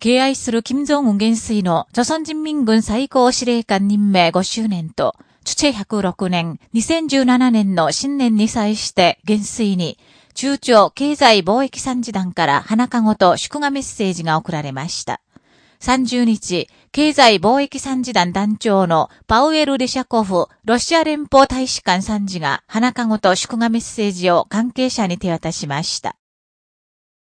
敬愛する金正恩元帥の朝鮮人民軍最高司令官任命5周年と、チ治チェ106年、2017年の新年に際して元帥に、中朝経済貿易参事団から花籠と祝賀メッセージが送られました。30日、経済貿易参事団団長のパウエル・レシャコフ、ロシア連邦大使館参事が花籠と祝賀メッセージを関係者に手渡しました。